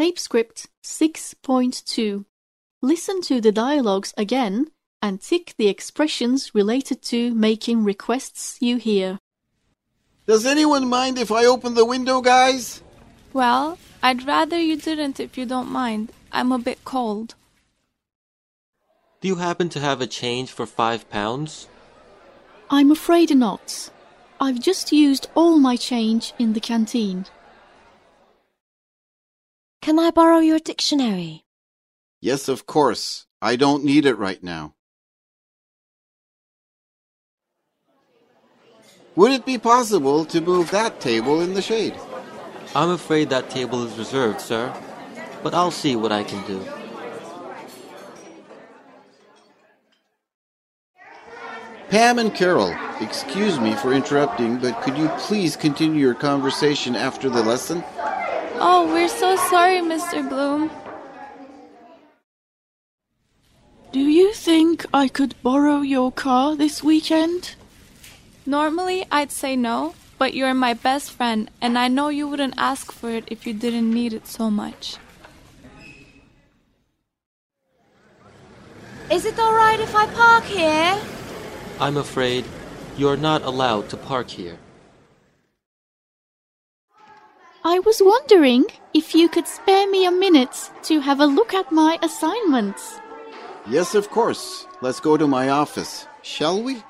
Tape script 6.2. Listen to the dialogues again and tick the expressions related to making requests you hear. Does anyone mind if I open the window, guys? Well, I'd rather you didn't if you don't mind. I'm a bit cold. Do you happen to have a change for five pounds? I'm afraid not. I've just used all my change in the canteen. Can I borrow your dictionary? Yes, of course. I don't need it right now. Would it be possible to move that table in the shade? I'm afraid that table is reserved, sir. But I'll see what I can do. Pam and Carol, excuse me for interrupting, but could you please continue your conversation after the lesson? Oh, we're so sorry, Mr. Bloom. Do you think I could borrow your car this weekend? Normally, I'd say no, but you're my best friend, and I know you wouldn't ask for it if you didn't need it so much. Is it alright if I park here? I'm afraid you're not allowed to park here. I was wondering if you could spare me a minute to have a look at my assignments. Yes, of course. Let's go to my office, shall we?